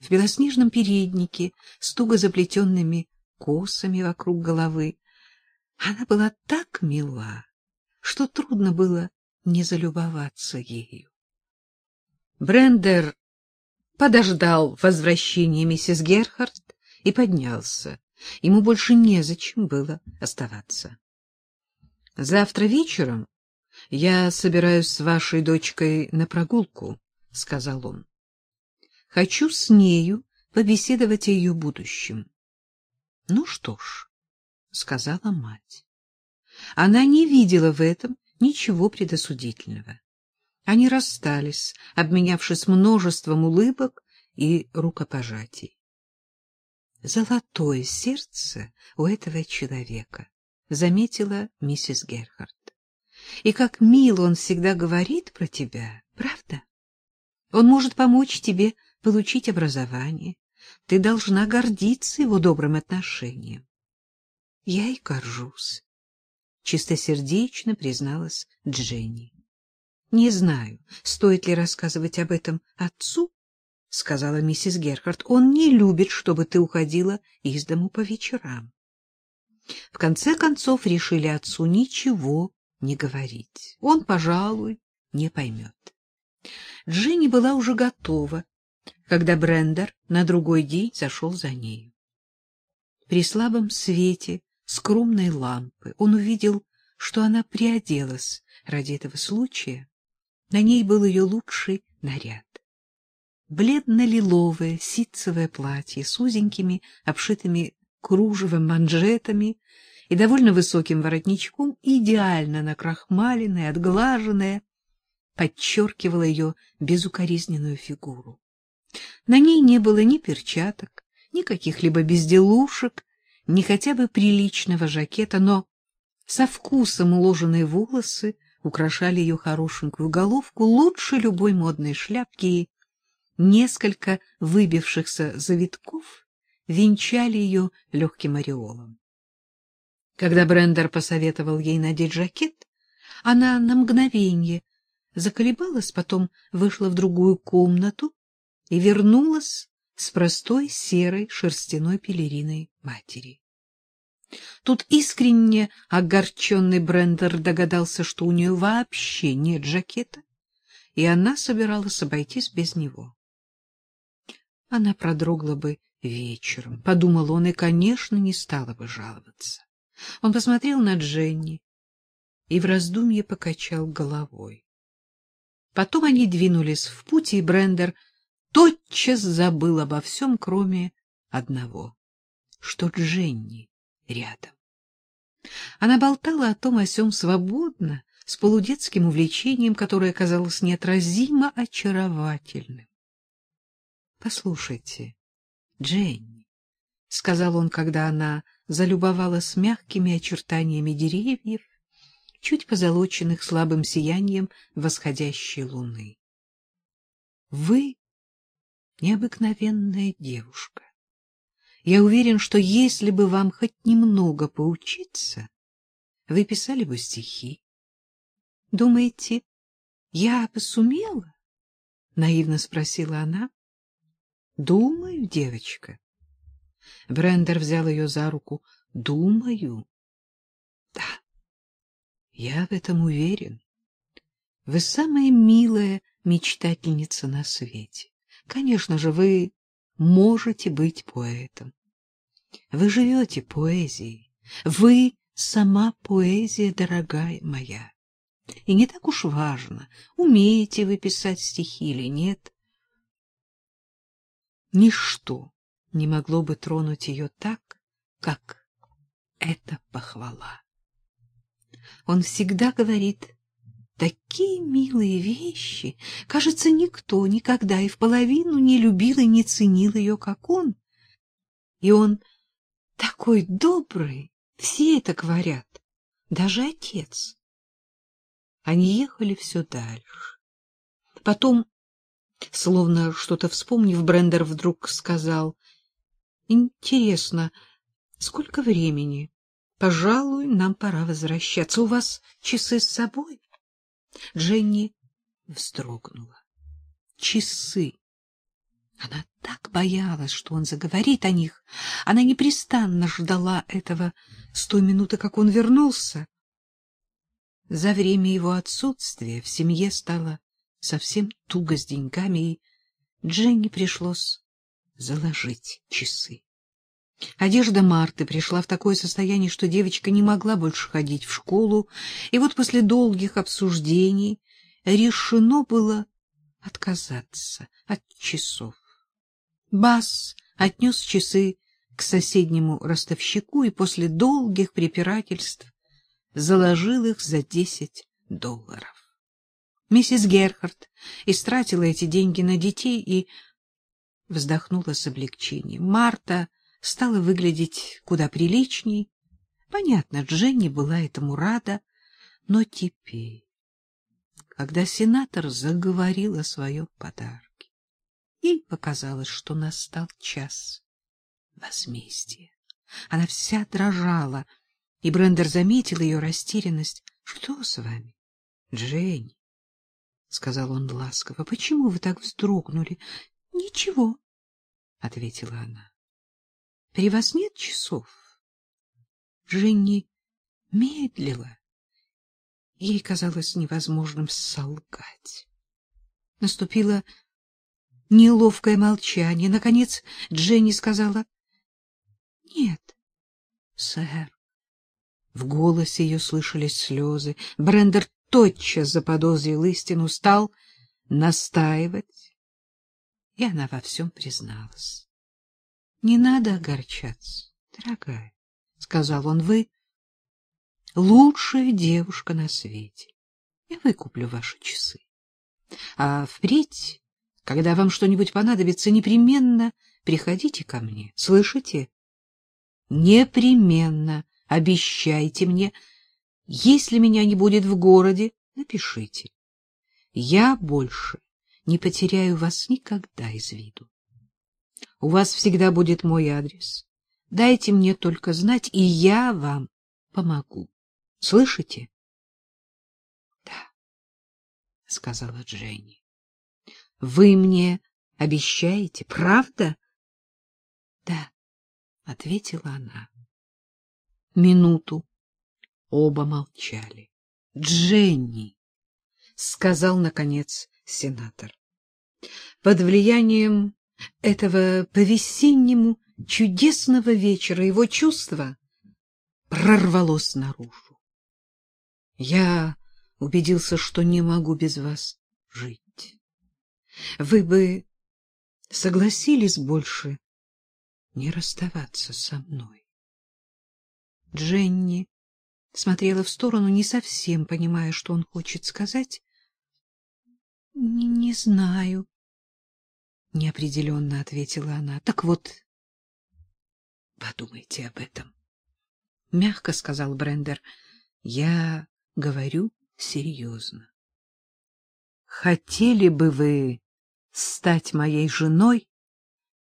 в белоснежном переднике с туго заплетенными косами вокруг головы. Она была так мила, что трудно было не залюбоваться ею. Брендер подождал возвращения миссис Герхард и поднялся. Ему больше незачем было оставаться. — Завтра вечером я собираюсь с вашей дочкой на прогулку, — сказал он. — Хочу с нею побеседовать о ее будущем. — Ну что ж, — сказала мать. Она не видела в этом ничего предосудительного. Они расстались, обменявшись множеством улыбок и рукопожатий. Золотое сердце у этого человека, заметила миссис Герхард. И как мило он всегда говорит про тебя, правда? Он может помочь тебе получить образование. Ты должна гордиться его добрым отношением. Я и горжусь, чистосердечно призналась Дженни. Не знаю, стоит ли рассказывать об этом отцу, — сказала миссис Герхард. — Он не любит, чтобы ты уходила из дому по вечерам. В конце концов решили отцу ничего не говорить. Он, пожалуй, не поймет. Джинни была уже готова, когда Брендер на другой день зашел за нею. При слабом свете скромной лампы он увидел, что она приоделась ради этого случая. На ней был ее лучший наряд бледно-лиловое ситцевое платье с узенькими, обшитыми кружевом манжетами и довольно высоким воротничком, идеально накрахмаленное, отглаженное, подчеркивало ее безукоризненную фигуру. На ней не было ни перчаток, ни каких-либо безделушек, ни хотя бы приличного жакета, но со вкусом уложенные волосы украшали ее хорошенькую головку лучше любой модной шляпки и Несколько выбившихся завитков венчали ее легким ореолом. Когда Брендер посоветовал ей надеть жакет, она на мгновение заколебалась, потом вышла в другую комнату и вернулась с простой серой шерстяной пелериной матери. Тут искренне огорченный Брендер догадался, что у нее вообще нет жакета, и она собиралась обойтись без него. Она продрогла бы вечером, подумал он, и, конечно, не стала бы жаловаться. Он посмотрел на Дженни и в раздумье покачал головой. Потом они двинулись в путь, и Брендер тотчас забыл обо всем, кроме одного, что Дженни рядом. Она болтала о том о сём свободно, с полудетским увлечением, которое казалось неотразимо очаровательным. Послушайте, Дженни, — сказал он, когда она залюбовалась мягкими очертаниями деревьев, чуть позолоченных слабым сиянием восходящей луны. — Вы необыкновенная девушка. Я уверен, что если бы вам хоть немного поучиться, вы писали бы стихи. Думаете, я бы сумела? — наивно спросила она. Думаю, девочка. Брендер взял ее за руку. Думаю. Да, я в этом уверен. Вы самая милая мечтательница на свете. Конечно же, вы можете быть поэтом. Вы живете поэзией. Вы сама поэзия, дорогая моя. И не так уж важно, умеете вы писать стихи или нет. Ничто не могло бы тронуть ее так, как эта похвала. Он всегда говорит такие милые вещи. Кажется, никто никогда и в половину не любил и не ценил ее, как он. И он такой добрый, все это говорят, даже отец. Они ехали все дальше. Потом Словно что-то вспомнив, Брендер вдруг сказал, «Интересно, сколько времени? Пожалуй, нам пора возвращаться. У вас часы с собой?» Дженни вздрогнула. «Часы! Она так боялась, что он заговорит о них. Она непрестанно ждала этого с той минуты, как он вернулся. За время его отсутствия в семье стало совсем туго с деньгами, и Дженни пришлось заложить часы. Одежда Марты пришла в такое состояние, что девочка не могла больше ходить в школу, и вот после долгих обсуждений решено было отказаться от часов. Бас отнес часы к соседнему ростовщику и после долгих препирательств заложил их за десять долларов. Миссис Герхард истратила эти деньги на детей и вздохнула с облегчением. Марта стала выглядеть куда приличней. Понятно, Дженни была этому рада, но теперь, когда сенатор заговорил о своем подарке, ей показалось, что настал час возмездия. Она вся дрожала, и Брендер заметил ее растерянность. — Что с вами, Дженни? — сказал он ласково. — Почему вы так вздрогнули? — Ничего, — ответила она. — При вас нет часов? Женни медлила. Ей казалось невозможным солгать. Наступило неловкое молчание. Наконец Дженни сказала: "Нет, сэр". В голосе ее слышались слезы. Брендер тотчас заподозрил истину, стал настаивать, и она во всем призналась. — Не надо огорчаться, дорогая, — сказал он, — вы лучшая девушка на свете. Я выкуплю ваши часы. А впредь, когда вам что-нибудь понадобится, непременно приходите ко мне. Слышите? Непременно обещайте мне, если меня не будет в городе, напишите. Я больше не потеряю вас никогда из виду. У вас всегда будет мой адрес. Дайте мне только знать, и я вам помогу. Слышите? — Да, — сказала Дженни. — Вы мне обещаете, правда? — Да, — ответила она. Минуту оба молчали. — Дженни, — сказал, наконец, сенатор. Под влиянием этого по-весеннему чудесного вечера его чувство прорвалось наружу. Я убедился, что не могу без вас жить. Вы бы согласились больше не расставаться со мной. Дженни смотрела в сторону, не совсем понимая, что он хочет сказать. — Не знаю, — неопределенно ответила она. — Так вот, подумайте об этом. — мягко сказал Брендер. — Я говорю серьезно. Хотели бы вы стать моей женой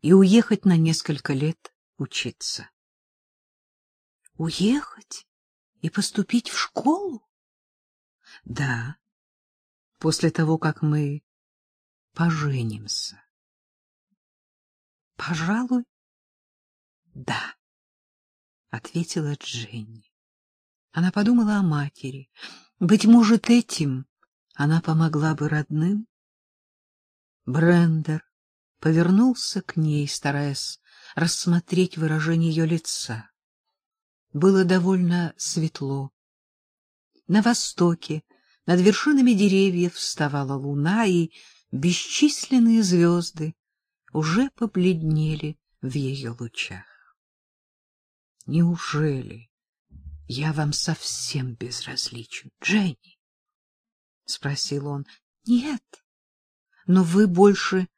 и уехать на несколько лет учиться? — Уехать и поступить в школу? — Да, после того, как мы поженимся. — Пожалуй, да, — ответила Дженни. Она подумала о матери. Быть может, этим она помогла бы родным. Брендер повернулся к ней, стараясь рассмотреть выражение ее лица. Было довольно светло. На востоке, над вершинами деревьев, вставала луна, и бесчисленные звезды уже побледнели в ее лучах. Неужели я вам совсем безразличен, Дженни? — спросил он. — Нет, но вы больше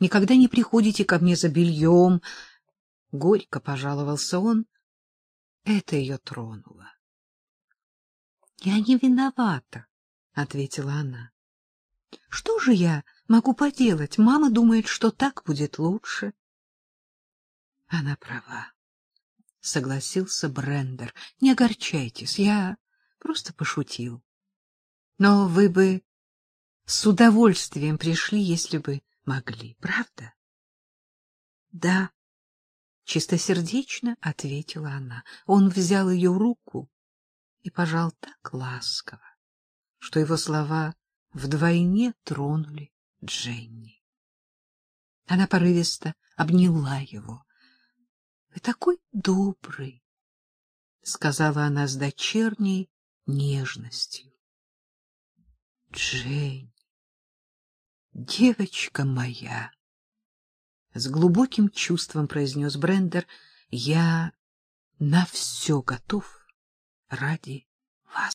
никогда не приходите ко мне за бельем. Горько пожаловался он. Это ее тронуло. — Я не виновата, — ответила она. — Что же я могу поделать? Мама думает, что так будет лучше. Она права согласился Брендер. — Не огорчайтесь, я просто пошутил. Но вы бы с удовольствием пришли, если бы могли, правда? — Да, — чистосердечно ответила она. Он взял ее руку и пожал так ласково, что его слова вдвойне тронули Дженни. Она порывисто обняла его. — Вы такой добрый, — сказала она с дочерней нежностью. — Дженни, девочка моя! — с глубоким чувством произнес Брендер. — Я на все готов ради